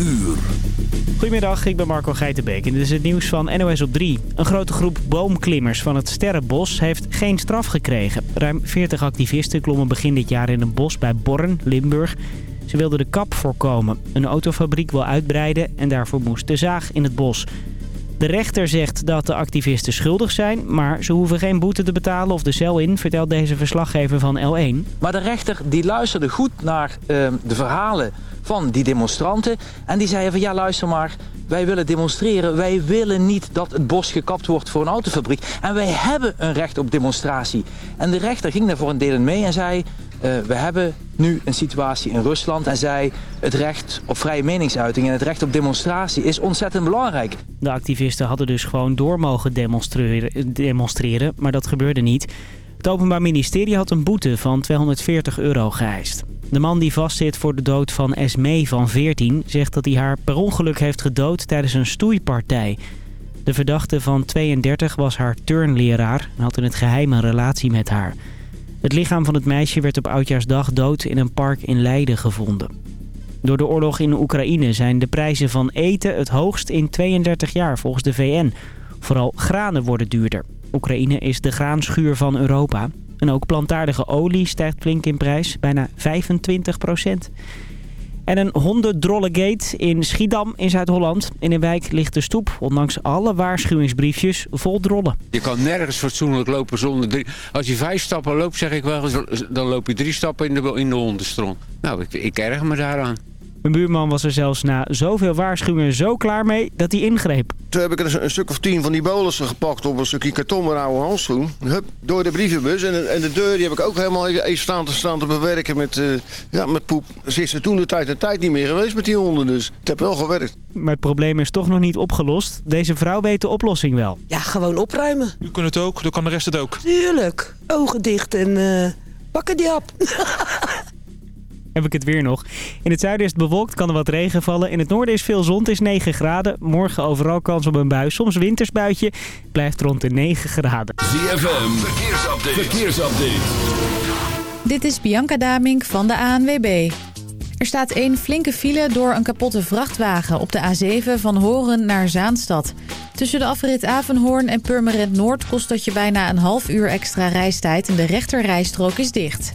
uur. Goedemiddag, ik ben Marco Geitenbeek en dit is het nieuws van NOS op 3. Een grote groep boomklimmers van het Sterrenbos heeft geen straf gekregen. Ruim 40 activisten klommen begin dit jaar in een bos bij Born, Limburg. Ze wilden de kap voorkomen. Een autofabriek wil uitbreiden en daarvoor moest de zaag in het bos. De rechter zegt dat de activisten schuldig zijn, maar ze hoeven geen boete te betalen of de cel in, vertelt deze verslaggever van L1. Maar de rechter die luisterde goed naar uh, de verhalen van die demonstranten. En die zeiden van ja luister maar, wij willen demonstreren. Wij willen niet dat het bos gekapt wordt voor een autofabriek. En wij hebben een recht op demonstratie. En de rechter ging daar voor een deel in mee en zei... Uh, we hebben nu een situatie in Rusland en zei het recht op vrije meningsuiting en het recht op demonstratie is ontzettend belangrijk. De activisten hadden dus gewoon door mogen demonstreren, demonstreren maar dat gebeurde niet. Het Openbaar Ministerie had een boete van 240 euro geëist. De man die vastzit voor de dood van Esmee van 14 zegt dat hij haar per ongeluk heeft gedood tijdens een stoeipartij. De verdachte van 32 was haar turnleraar en had in het geheim een relatie met haar. Het lichaam van het meisje werd op Oudjaarsdag dood in een park in Leiden gevonden. Door de oorlog in Oekraïne zijn de prijzen van eten het hoogst in 32 jaar volgens de VN. Vooral granen worden duurder. Oekraïne is de graanschuur van Europa. En ook plantaardige olie stijgt flink in prijs, bijna 25 procent. En een hondendrollegate in Schiedam in Zuid-Holland. In een wijk ligt de stoep, ondanks alle waarschuwingsbriefjes, vol drollen. Je kan nergens fatsoenlijk lopen zonder drie... Als je vijf stappen loopt, zeg ik wel, dan loop je drie stappen in de, in de. Nou, ik, ik erger me daaraan. Mijn buurman was er zelfs na zoveel waarschuwingen zo klaar mee dat hij ingreep. Toen heb ik er een stuk of tien van die bolussen gepakt op een stukje karton met oude handschoen. Hup, door de brievenbus. En, en de deur die heb ik ook helemaal even staan te, staan te bewerken met, uh, ja, met poep. Ze is er toen de tijd de tijd niet meer geweest met die honden dus. Het heeft wel gewerkt. Maar het probleem is toch nog niet opgelost. Deze vrouw weet de oplossing wel. Ja, gewoon opruimen. U kunt het ook, dan kan de rest het ook. Tuurlijk. Ogen dicht en uh, pakken die op. heb ik het weer nog. In het zuiden is het bewolkt, kan er wat regen vallen. In het noorden is veel zon, het is 9 graden. Morgen overal kans op een bui, soms wintersbuitje. Blijft rond de 9 graden. ZFM, verkeersupdate. verkeersupdate. Dit is Bianca Damink van de ANWB. Er staat één flinke file door een kapotte vrachtwagen op de A7 van Horen naar Zaanstad. Tussen de afrit Avenhoorn en Purmerend Noord kost dat je bijna een half uur extra reistijd en de rechterrijstrook is dicht.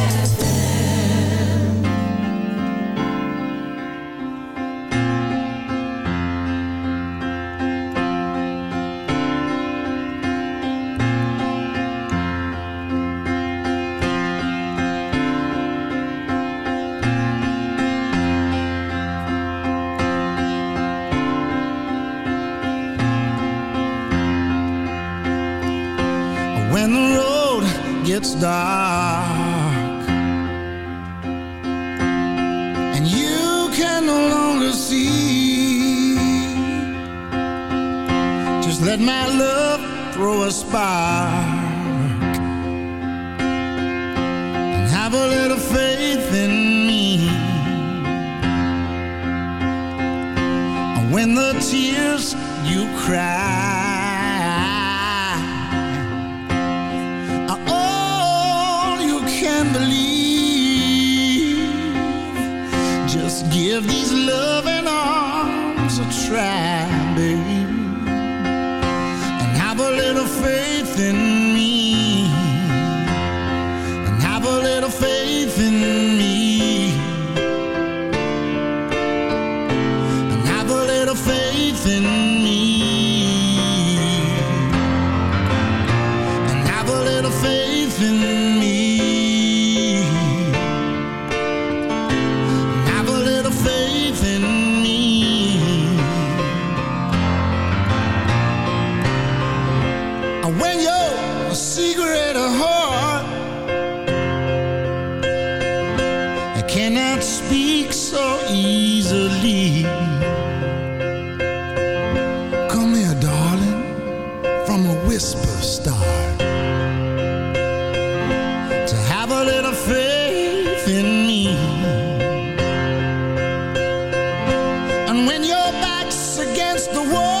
And when your back's against the wall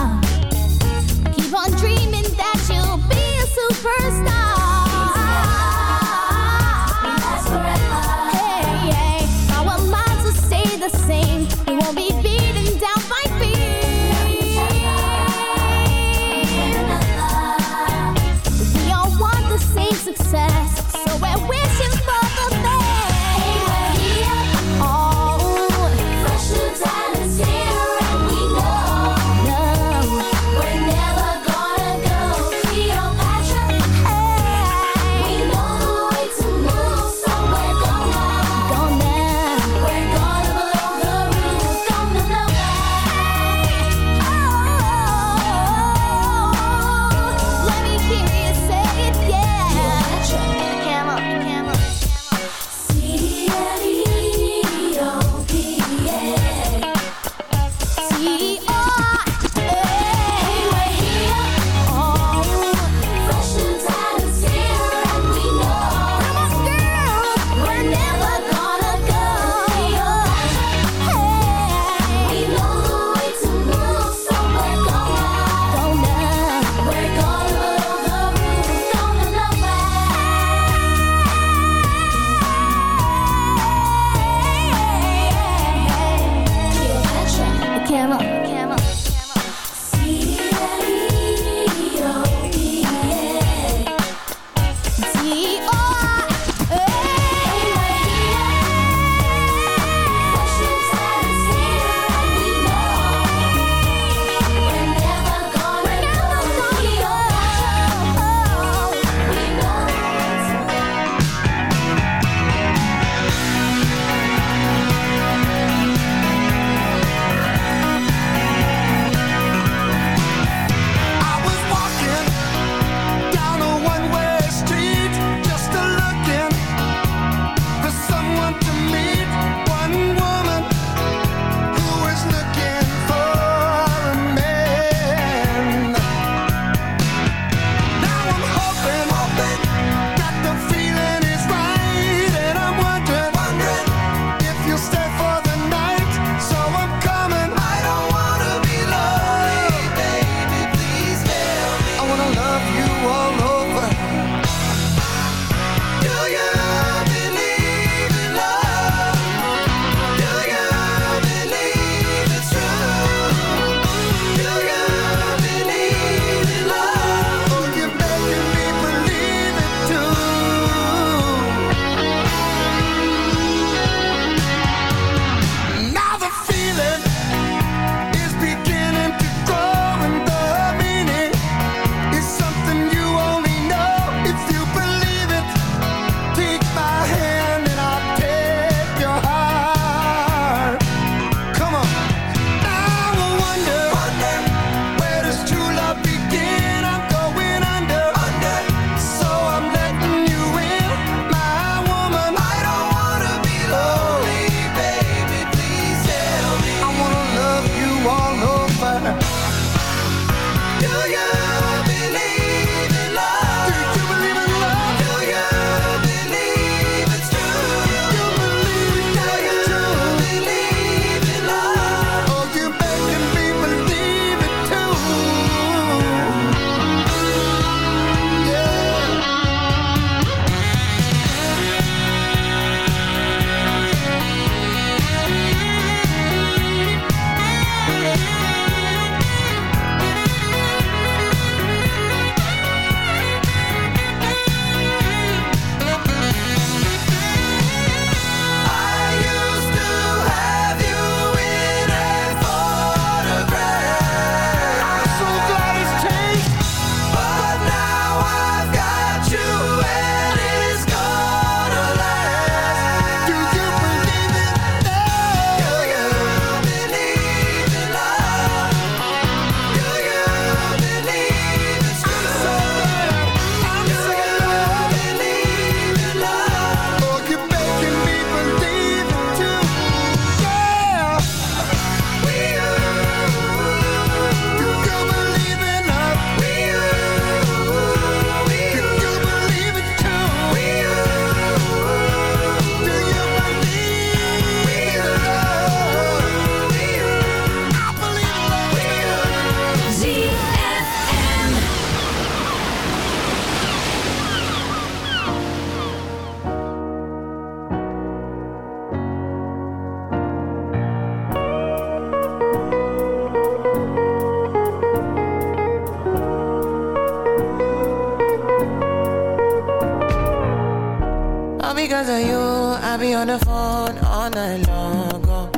long. Oh.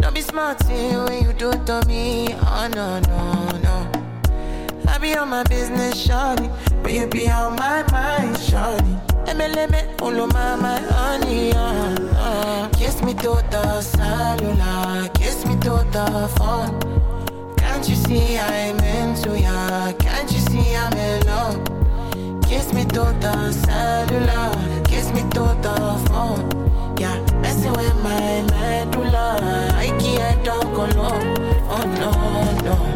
Don't be smart when you do to me. Oh no, no, no. I be on my business, shawty. But you be on my mind, shawty. MLM, follow my, my honey, uh, uh. Kiss me to the cellular, kiss me to the phone. Can't you see I'm into ya? Can't you see I'm in love? Kiss me to the cellular, kiss me to the phone. Yeah, messing with my medulla. I can't talk alone. Oh no, no.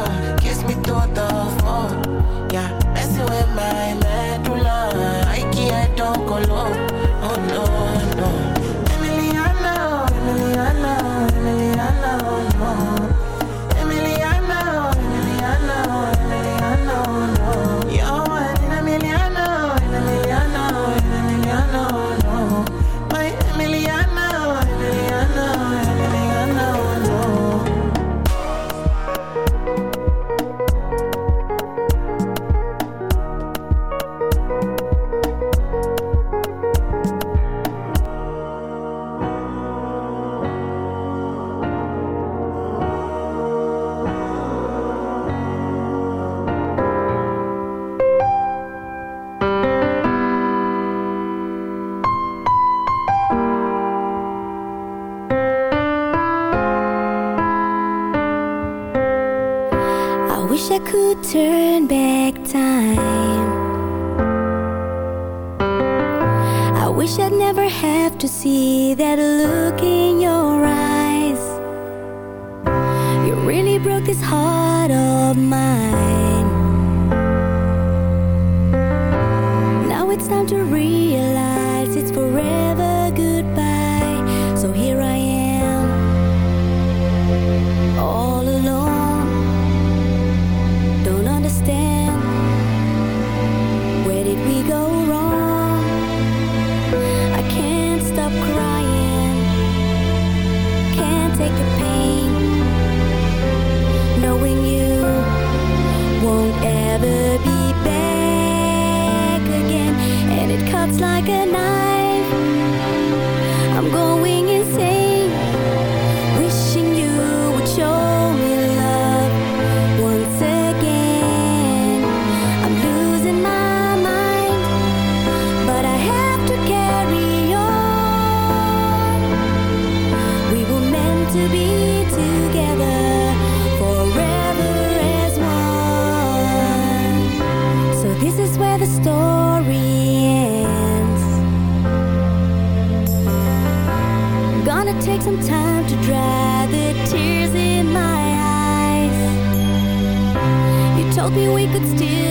hoping we could still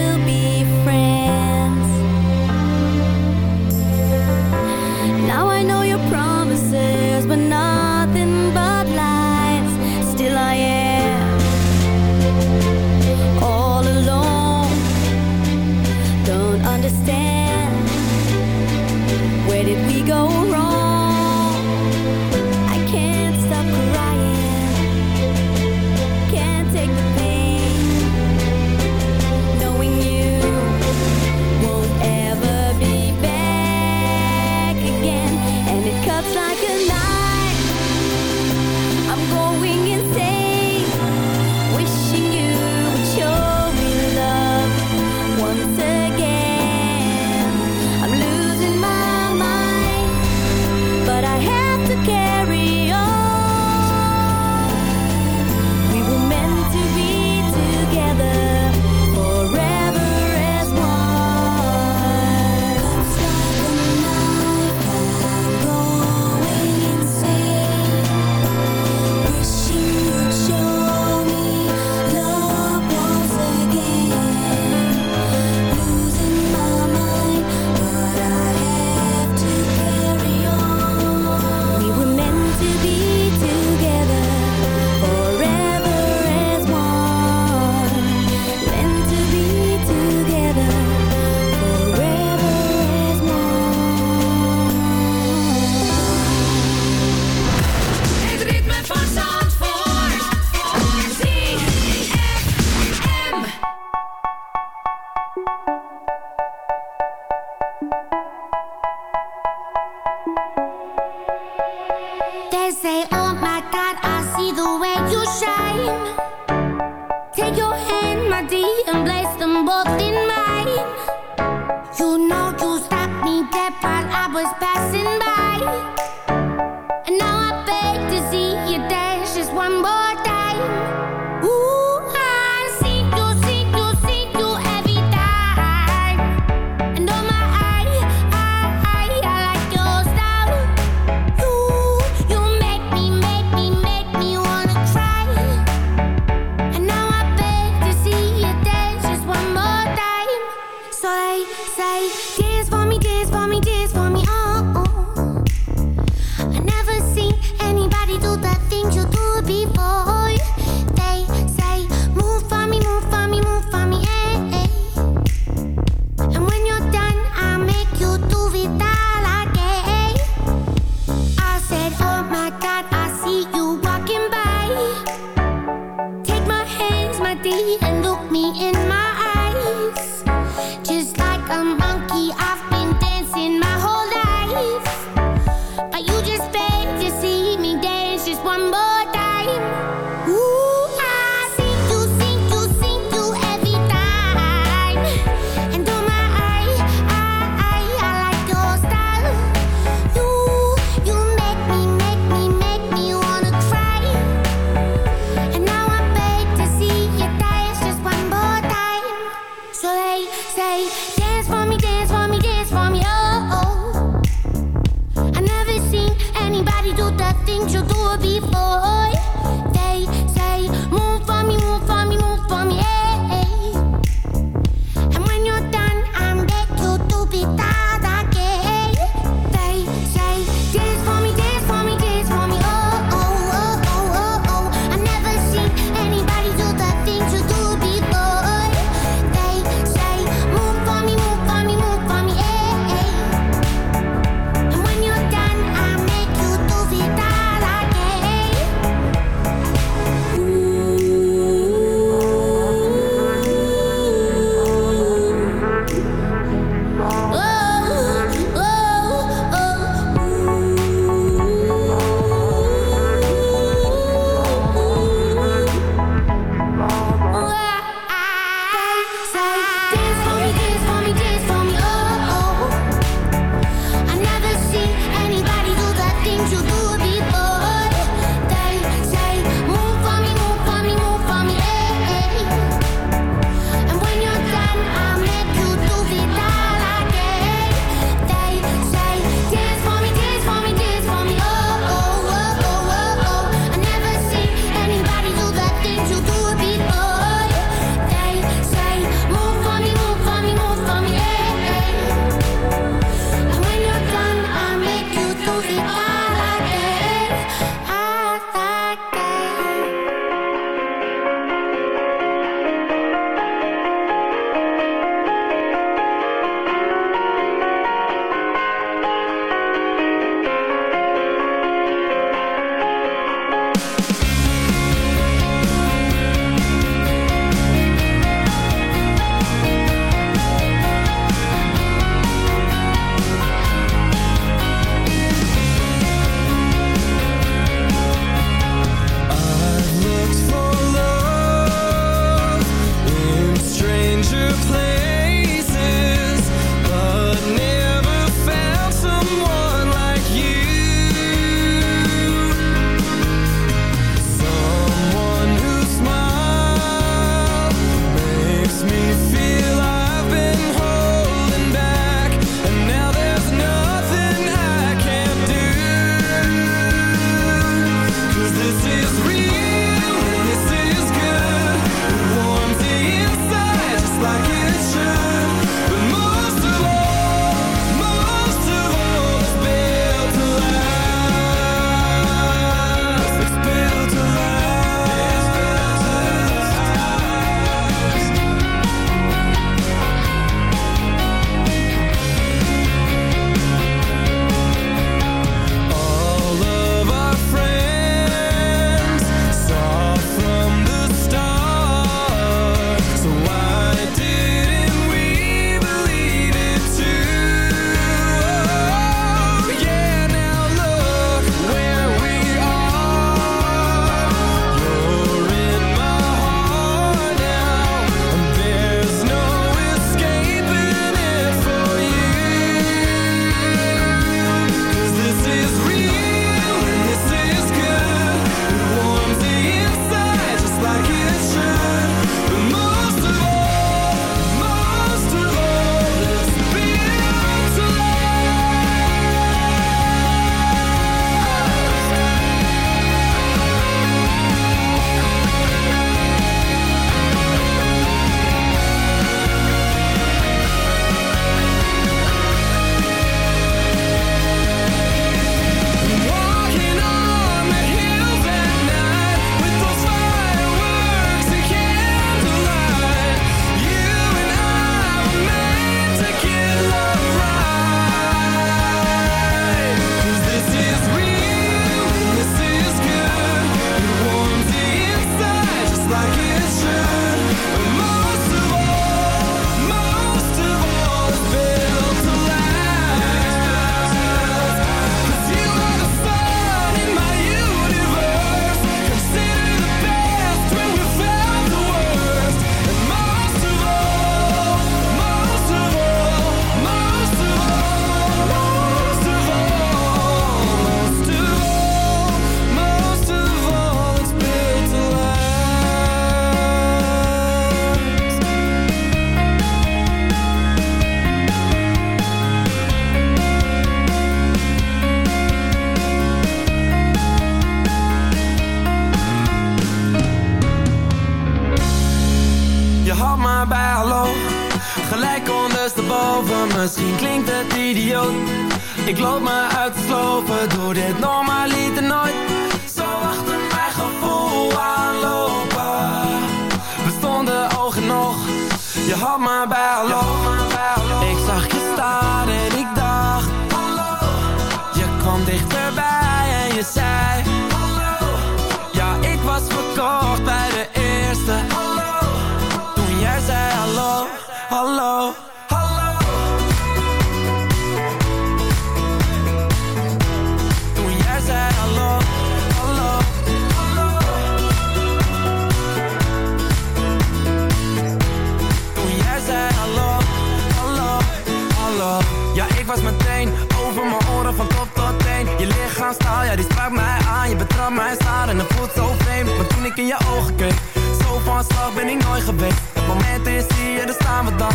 Op Het moment is daar staan we dan.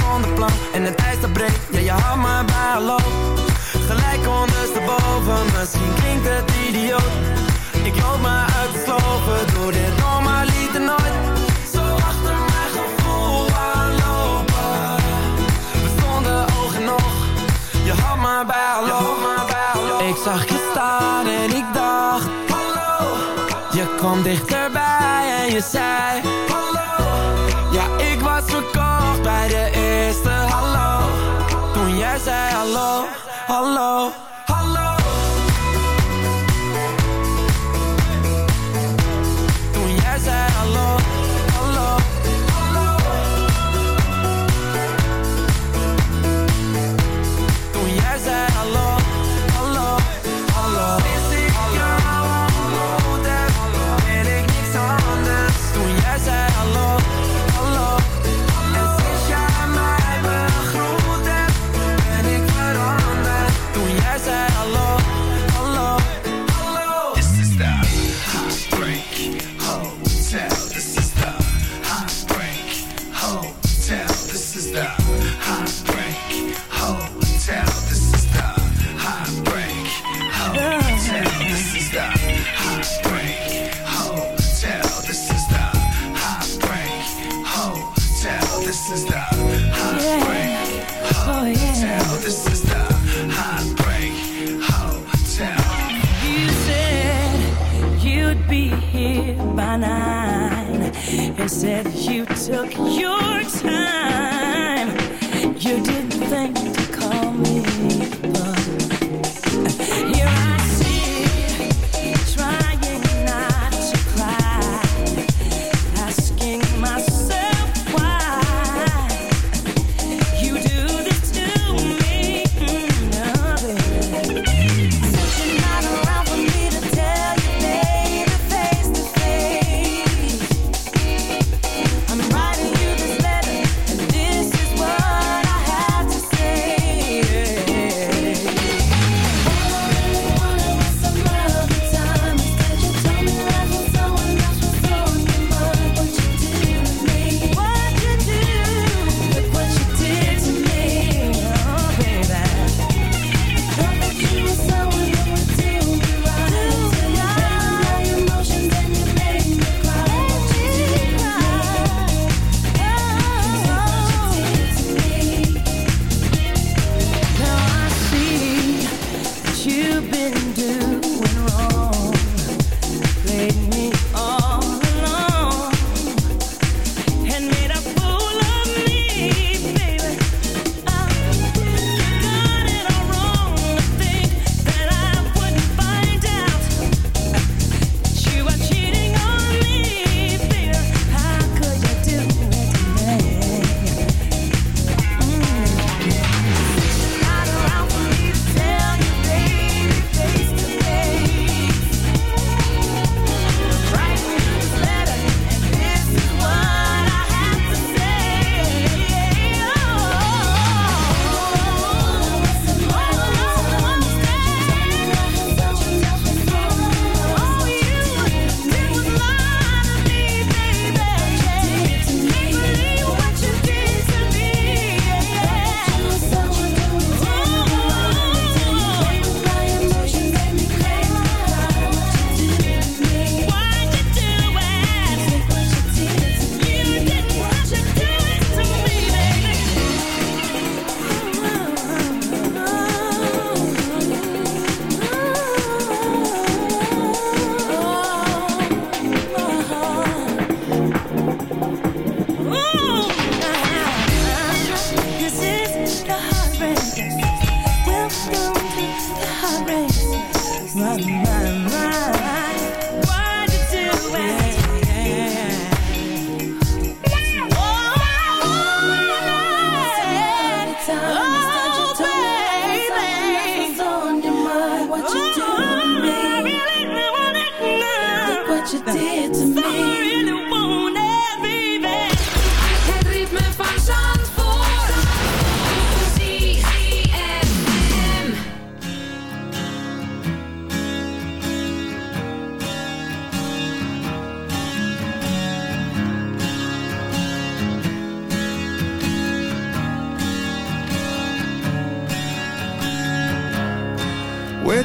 Zonder plan en het ijs dat breekt Ja, je had me bij loop. Gelijk ondersteboven, misschien klinkt het idioot. Ik loop maar uit de sloven, door dit nog maar liever nooit. Zo achter mijn gevoel aanlopen. We stonden oog nog. oog, je had me bij hallo Ik zag je staan en ik dacht Hallo, je kwam dichterbij en je zei de eerste hallo. Toen jij zei hallo, hallo.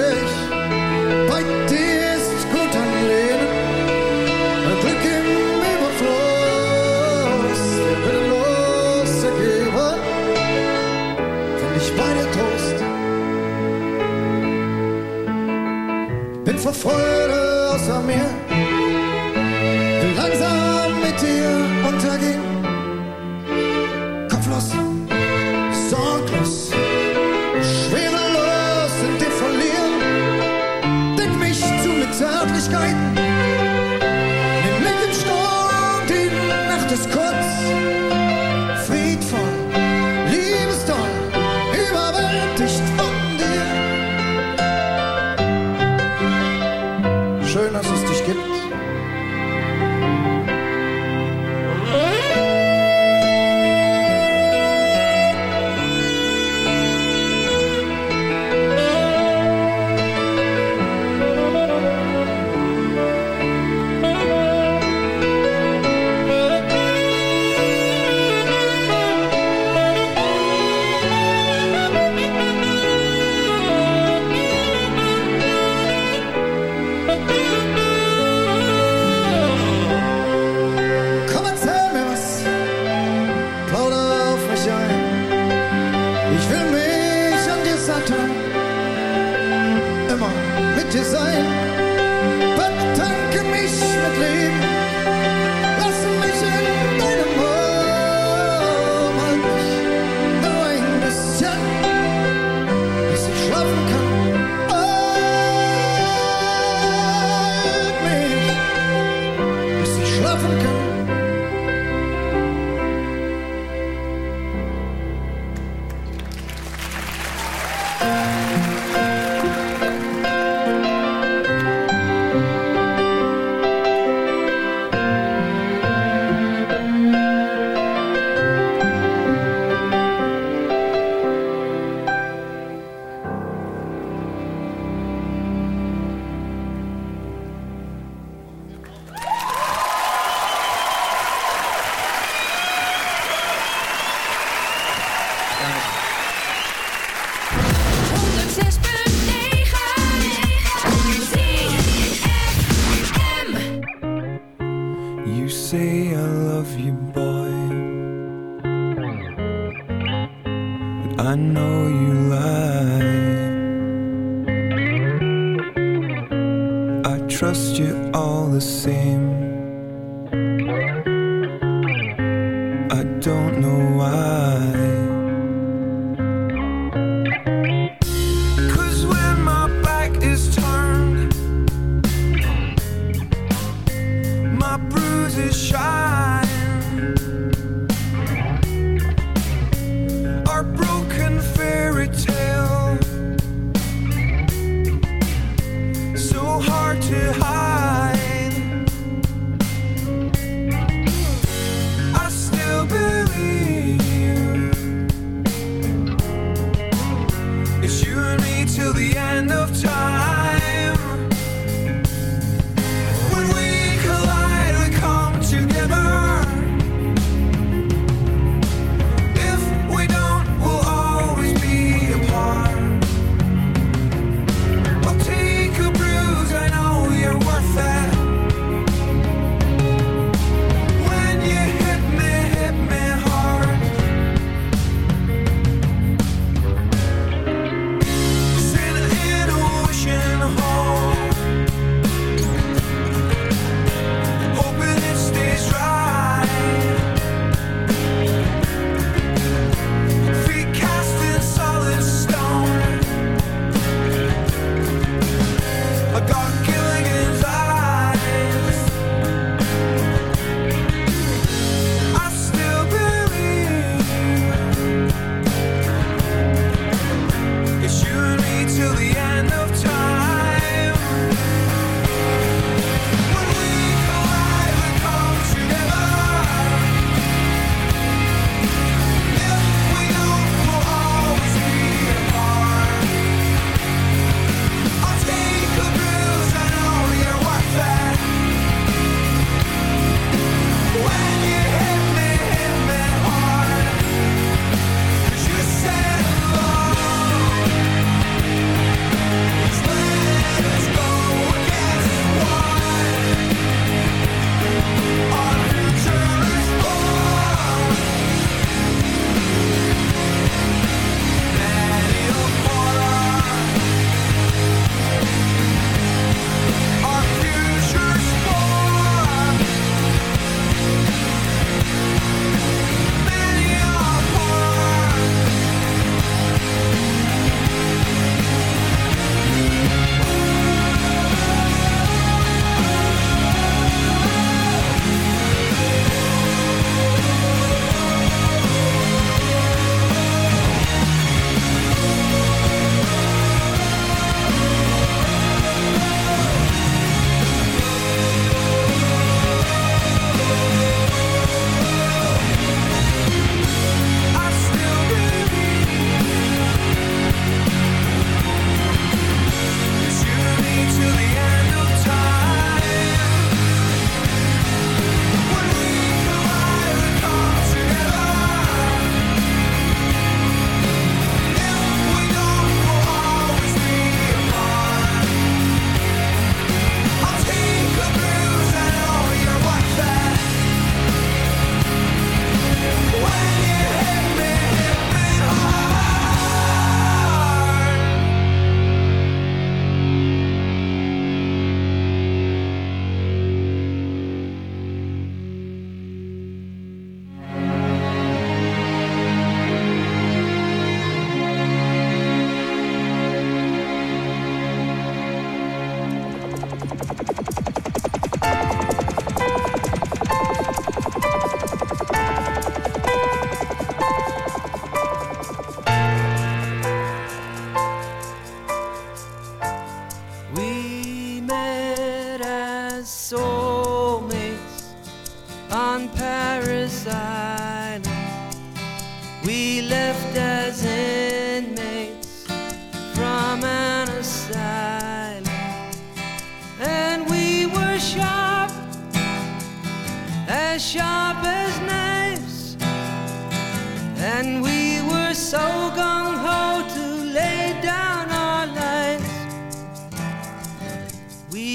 years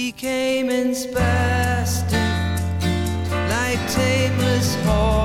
She came in spastic, like tameless horse.